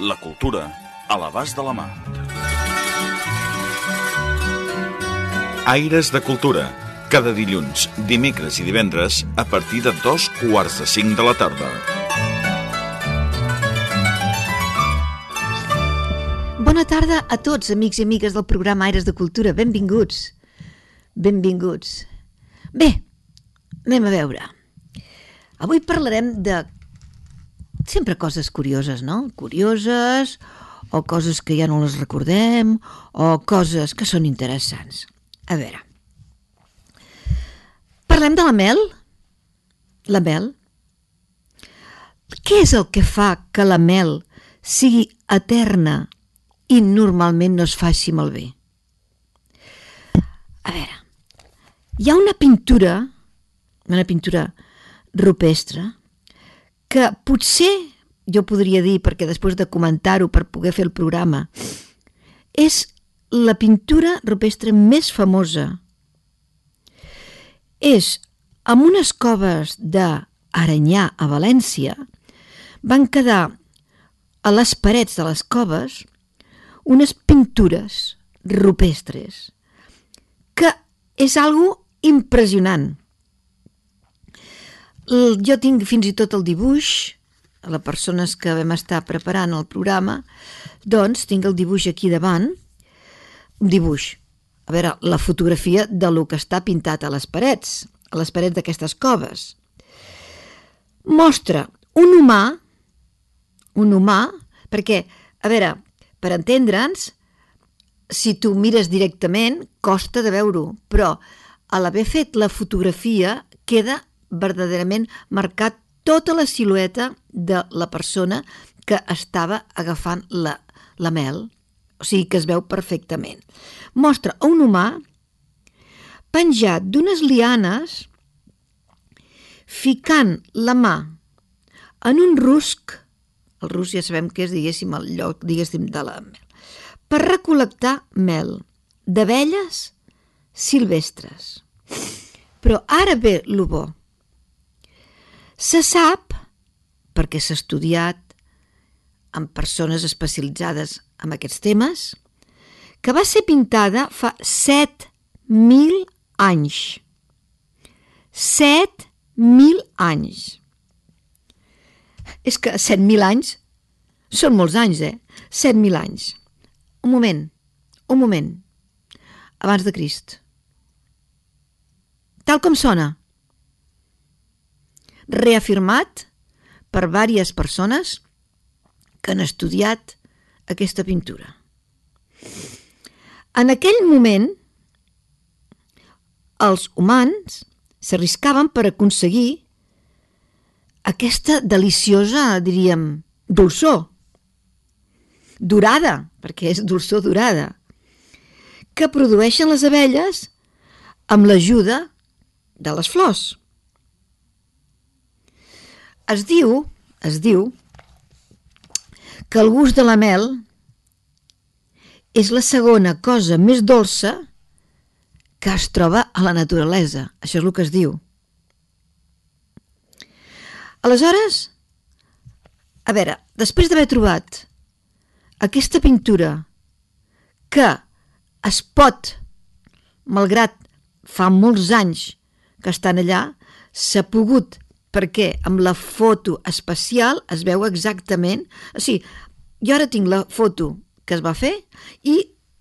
La cultura a l'abast de la mà. Aires de Cultura. Cada dilluns, dimecres i divendres a partir de dos quarts de cinc de la tarda. Bona tarda a tots, amics i amigues del programa Aires de Cultura. Benvinguts. Benvinguts. Bé, anem a veure. Avui parlarem de sempre coses curioses, no? Curioses, o coses que ja no les recordem, o coses que són interessants. A veure. Parlem de la mel? La mel? Què és el que fa que la mel sigui eterna i normalment no es faci malbé? A veure, hi ha una pintura, una pintura rupestre, que potser, jo podria dir, perquè després de comentar-ho per poder fer el programa, és la pintura rupestre més famosa. És amb unes coves d'Aranyà a València, van quedar a les parets de les coves unes pintures rupestres que és algo impressionant. Jo tinc fins i tot el dibuix, a les persones que vam estar preparant el programa, doncs tinc el dibuix aquí davant, un dibuix, a veure, la fotografia de lo que està pintat a les parets, a les parets d'aquestes coves. Mostra un humà, un humà, perquè, a veure, per entendre'ns, si tu mires directament, costa de veure-ho, però a l'haver fet la fotografia queda verdaderament marcat tota la silueta de la persona que estava agafant la, la mel, o sigui que es veu perfectament. Mostra un humà penjat d'unes lianes ficant la mà en un rusc, el rusc ja sabem que és, diguéssim, el lloc, diguéssim, de la mel, per recol·lectar mel d'abelles silvestres. Però ara ve el bo. Se sap, perquè s'ha estudiat amb persones especialitzades en aquests temes, que va ser pintada fa 7.000 anys. 7.000 anys. És que 7.000 anys són molts anys, eh? 7.000 anys. Un moment, un moment. Abans de Crist. Tal com sona. Reafirmat per diverses persones que han estudiat aquesta pintura. En aquell moment, els humans s'arriscaven per aconseguir aquesta deliciosa, diríem, dolçor, dorada, perquè és dolçor dorada, que produeixen les abelles amb l'ajuda de les flors. Es diu, es diu, que el gust de la mel és la segona cosa més dolça que es troba a la naturalesa. Això és el que es diu. Aleshores, a veure, després d'haver trobat aquesta pintura que es pot, malgrat fa molts anys que estan allà, s'ha pogut perquè amb la foto especial es veu exactament... O sigui, jo ara tinc la foto que es va fer i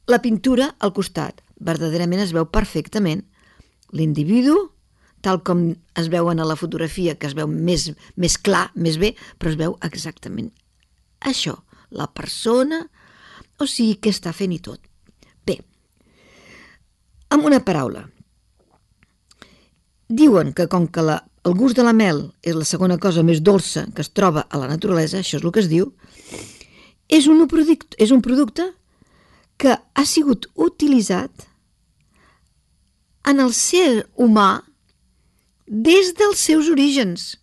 la pintura al costat. Verdaderament es veu perfectament l'individu, tal com es veuen a la fotografia, que es veu més, més clar, més bé, però es veu exactament això, la persona, o sigui, què està fent i tot. Bé, amb una paraula, diuen que com que la, el gust de la mel és la segona cosa més dolça que es troba a la naturalesa, això és el que es diu, és un producte, és un producte que ha sigut utilitzat en el ser humà des dels seus orígens.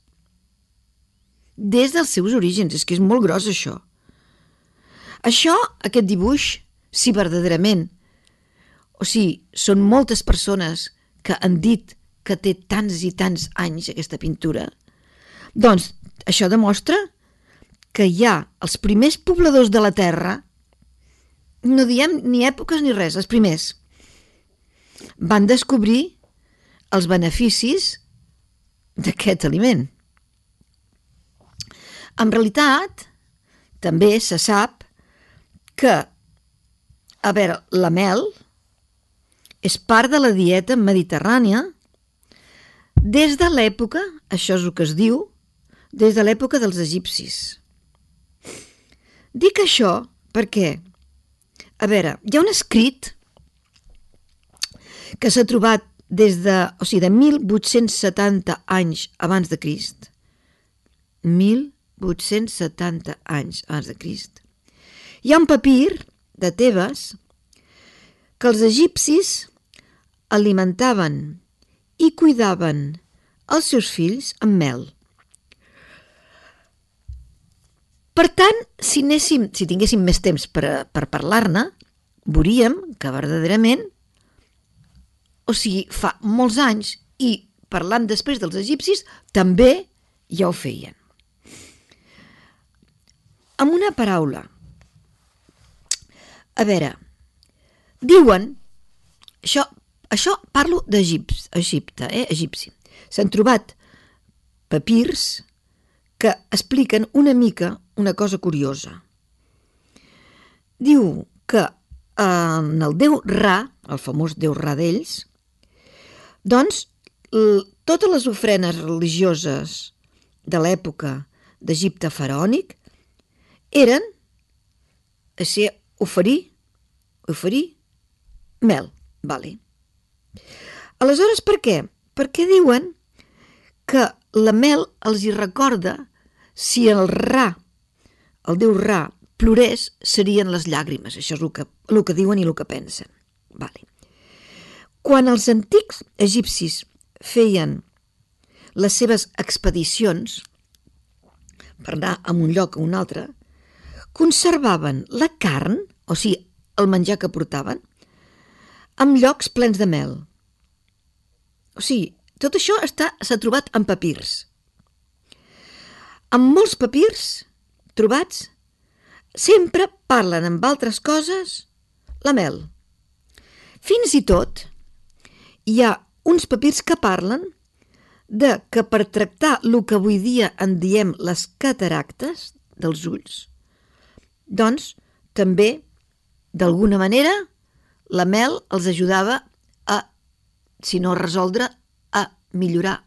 Des dels seus orígens. És que és molt gros, això. Això, aquest dibuix, si verdaderament, o sigui, són moltes persones que han dit que té tants i tants anys aquesta pintura, doncs això demostra que hi ha els primers pobladors de la Terra, no diem ni èpoques ni res, els primers, van descobrir els beneficis d'aquest aliment. En realitat, també se sap que, a veure, la mel és part de la dieta mediterrània des de l'època, això és el que es diu, des de l'època dels egipcis. Dic això perquè, a veure, hi ha un escrit que s'ha trobat des de, o sigui, de 1870 anys abans de Crist. 1870 anys abans de Crist. Hi ha un papir de Tebes que els egipcis alimentaven i cuidaven els seus fills amb mel. Per tant, si, anéssim, si tinguéssim més temps per, per parlar-ne, veuríem que verdaderament o sigui, fa molts anys i parlant després dels egipcis també ja ho feien. Amb una paraula. A veure, diuen, això, això parlo d'Egipte, eh, egipci. S'han trobat papirs que expliquen una mica una cosa curiosa. Diu que en el déu Ra, el famós déu Ra d'ells, doncs, totes les ofrenes religioses de l'època d'Egipte faraònic eren a ser oferir, oferir mel, vale. Aleshores, per què? Perquè diuen que la mel els hi recorda si el Ra, el déu Ra, plorés, serien les llàgrimes. Això és el que, el que diuen i el que pensen. Vale. Quan els antics egipcis feien les seves expedicions per anar a un lloc a un altre, conservaven la carn, o sigui, el menjar que portaven, amb llocs plens de mel. O sigui, tot això s'ha trobat en papirs. Amb molts papirs trobats sempre parlen amb altres coses la mel. Fins i tot hi ha uns papirs que parlen de que per tractar el que avui dia en diem les cataractes dels ulls, doncs també, d'alguna manera, la mel els ajudava a, si no resoldre, a millorar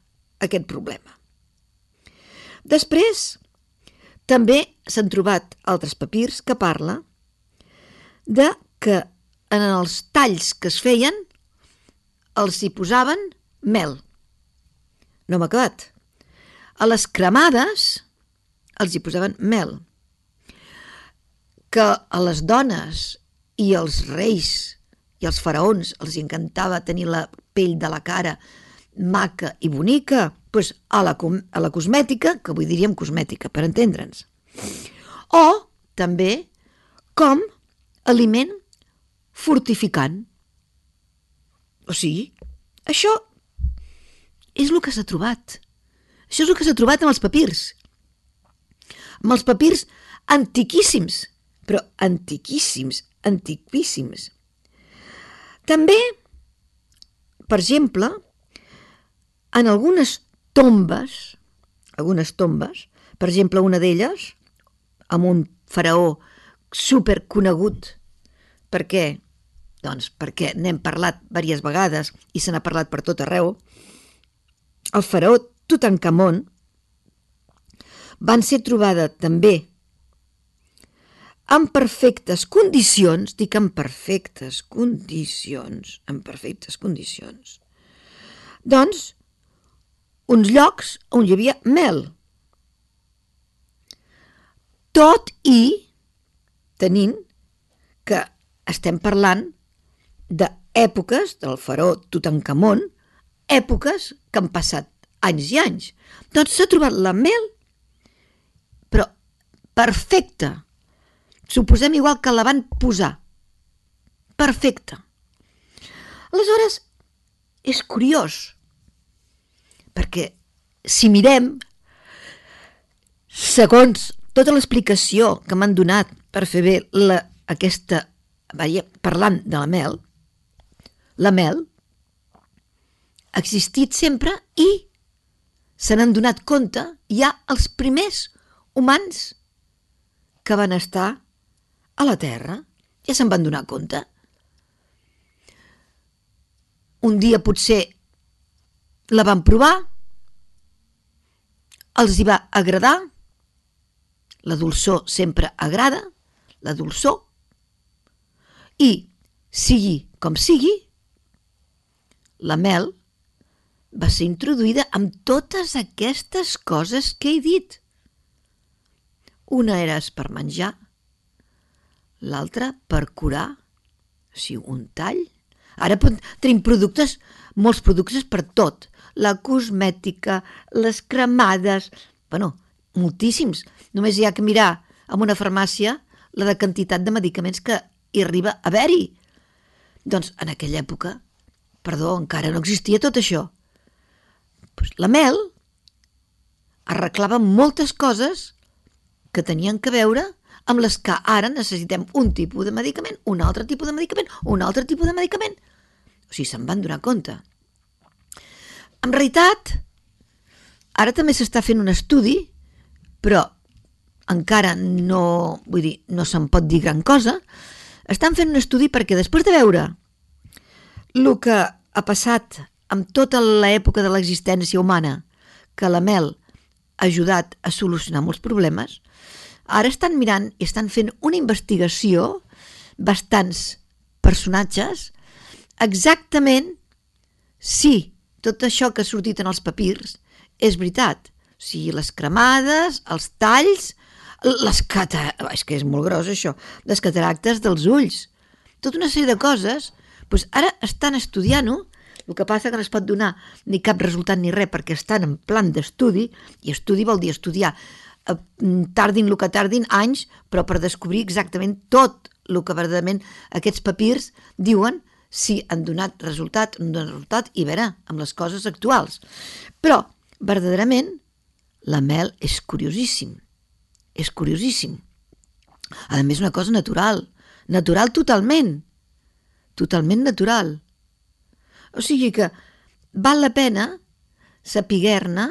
aquest problema. Després, també s'han trobat altres papirs que parla de que en els talls que es feien els hi posaven mel. No m'ha acabat. A les cremades els hi posaven mel. Que a les dones i als reis i als faraons els encantava tenir la pell de la cara maca i bonica, doncs a la, a la cosmètica, que avui diríem cosmètica, per entendre'ns. O també com aliment fortificant. O sigui, això és el que s'ha trobat. Això és el que s'ha trobat amb els papirs. Amb els papirs antiquíssims, però antiquíssims, antiquíssims. També, per exemple, en algunes tombes, algunes tombes, per exemple, una d'elles, amb un faraó superconegut, perquè doncs perquè n'hem parlat diverses vegades i se n'ha parlat per tot arreu, el faraó Tutankamon van ser trobada també en perfectes condicions, dic en perfectes condicions, en perfectes condicions, doncs, uns llocs on hi havia mel. Tot i tenint que estem parlant d'èpoques del faró Tutankamon, èpoques que han passat anys i anys. Doncs s'ha trobat la mel, però perfecta. Suposem igual que la van posar. Perfecta. Aleshores, és curiós, perquè si mirem, segons tota l'explicació que m'han donat per fer bé la, aquesta, vaja, parlant de la mel, la mel ha existit sempre i se n'han donat compte ja els primers humans que van estar a la Terra. Ja se'n van donar compte. Un dia potser la van provar, els hi va agradar, la dolçor sempre agrada, la dolçor, i sigui com sigui, la mel va ser introduïda amb totes aquestes coses que he dit. Una era per menjar, l'altra per curar, o sigui, un tall. Ara tenim productes, molts productes per tot. La cosmètica, les cremades, bueno, moltíssims. Només hi ha que mirar en una farmàcia la de quantitat de medicaments que hi arriba a haver-hi. Doncs en aquella època, perdó, encara no existia tot això. Pues la mel arreglava moltes coses que tenien que veure amb les que ara necessitem un tipus de medicament, un altre tipus de medicament, un altre tipus de medicament. O sigui, se'n van donar compte. En realitat, ara també s'està fent un estudi, però encara no, vull dir, no se'n pot dir gran cosa, estan fent un estudi perquè després de veure el que ha passat amb tota l'època de l'existència humana, que la mel ha ajudat a solucionar molts problemes, Ara estan mirant i estan fent una investigació, bastants personatges, exactament si tot això que ha sortit en els papirs és veritat. O sigui, les cremades, els talls, les cata... És que és molt gros això. Les cataractes dels ulls. Tota una sèrie de coses. Doncs ara estan estudiant-ho el que passa que no es pot donar ni cap resultat ni res perquè estan en plan d'estudi i estudi vol dir estudiar tardin el que tardin anys, però per descobrir exactament tot el que verdaderament aquests papirs diuen si han donat resultat, han donat resultat, i veure, amb les coses actuals. Però, verdaderament, la mel és curiosíssim. És curiosíssim. A més, una cosa natural. Natural totalment. Totalment natural. O sigui que val la pena saber-ne,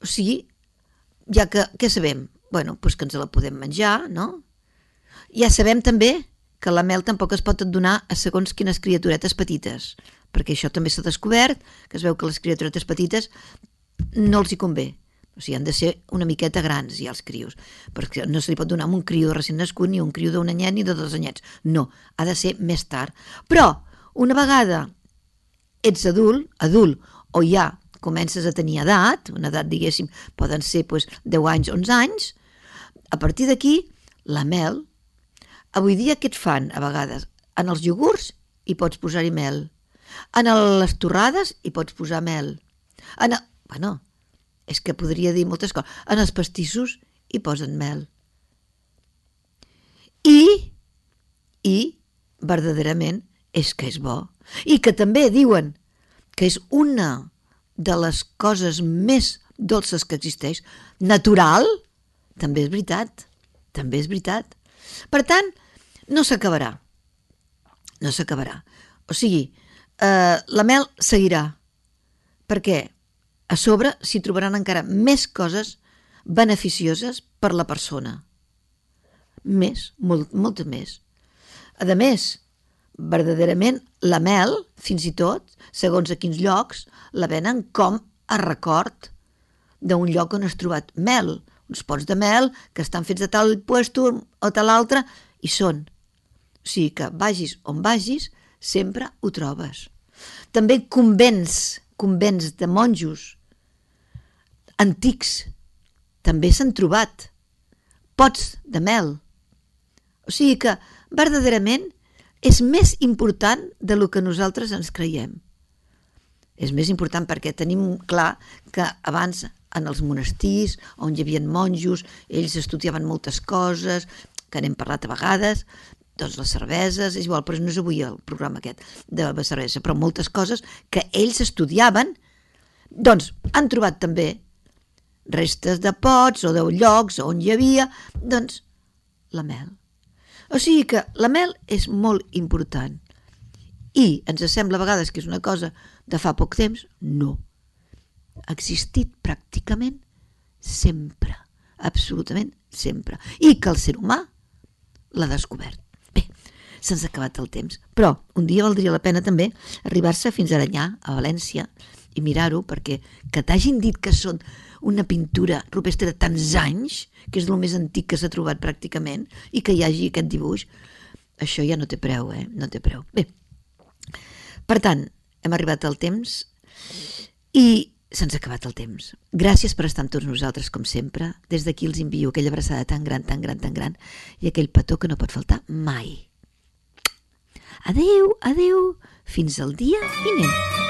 o sigui, ja que, què sabem? bueno, doncs que ens la podem menjar, no? Ja sabem també que la mel tampoc es pot donar a segons quines criaturetes petites, perquè això també s'ha descobert, que es veu que les criaturetes petites no els hi convé. O sigui, han de ser una miqueta grans, ja, els crios. Perquè no se li pot donar amb un crio recent nascut, ni un crio d'un anyet, ni de dos anyets. No, ha de ser més tard. Però, una vegada ets adult, adult, o ja comences a tenir edat, una edat, diguéssim, poden ser doncs, 10 anys, 11 anys, a partir d'aquí, la mel, avui dia què et fan a vegades? En els iogurts hi pots posar-hi mel. En les torrades hi pots posar mel. En el... Bueno, és que podria dir moltes coses. En els pastissos hi posen mel. I, i, verdaderament, és que és bo. I que també diuen que és una de les coses més dolces que existeix, natural, també és veritat, també és veritat. Per tant, no s'acabarà, no s'acabarà. O sigui, eh, la mel seguirà, perquè a sobre s'hi trobaran encara més coses beneficioses per la persona. Més, molt, molt més. A més, verdaderament la mel, fins i tot, segons a quins llocs, la venen com a record d'un lloc on has trobat mel, uns pots de mel que estan fets de tal puesto o tal altre, i són. O sigui que vagis on vagis, sempre ho trobes. També convents, convents de monjos antics, també s'han trobat pots de mel. O sigui que, verdaderament, és més important de lo que nosaltres ens creiem. És més important perquè tenim clar que abans en els monestirs, on hi havia monjos, ells estudiaven moltes coses, que n'hem parlat a vegades, doncs les cerveses, és igual, però no és avui el programa aquest de la cervesa, però moltes coses que ells estudiaven, doncs han trobat també restes de pots o de llocs on hi havia, doncs, la mel. O sigui que la mel és molt important. I ens sembla a vegades que és una cosa de fa poc temps? No. Ha existit pràcticament sempre, absolutament sempre. I que el ser humà l'ha descobert. Bé, se'ns ha acabat el temps, però un dia valdria la pena també arribar-se fins a Aranyà, a València, i mirar-ho, perquè que t'hagin dit que són una pintura rupestre de tants anys, que és el més antic que s'ha trobat pràcticament, i que hi hagi aquest dibuix, això ja no té preu, eh? No té preu. Bé, per tant, hem arribat al temps i se'ns ha acabat el temps. Gràcies per estar amb tots nosaltres, com sempre. Des d'aquí els envio aquella abraçada tan gran, tan gran, tan gran i aquell petó que no pot faltar mai. Adeu, adeu, fins al dia vinent.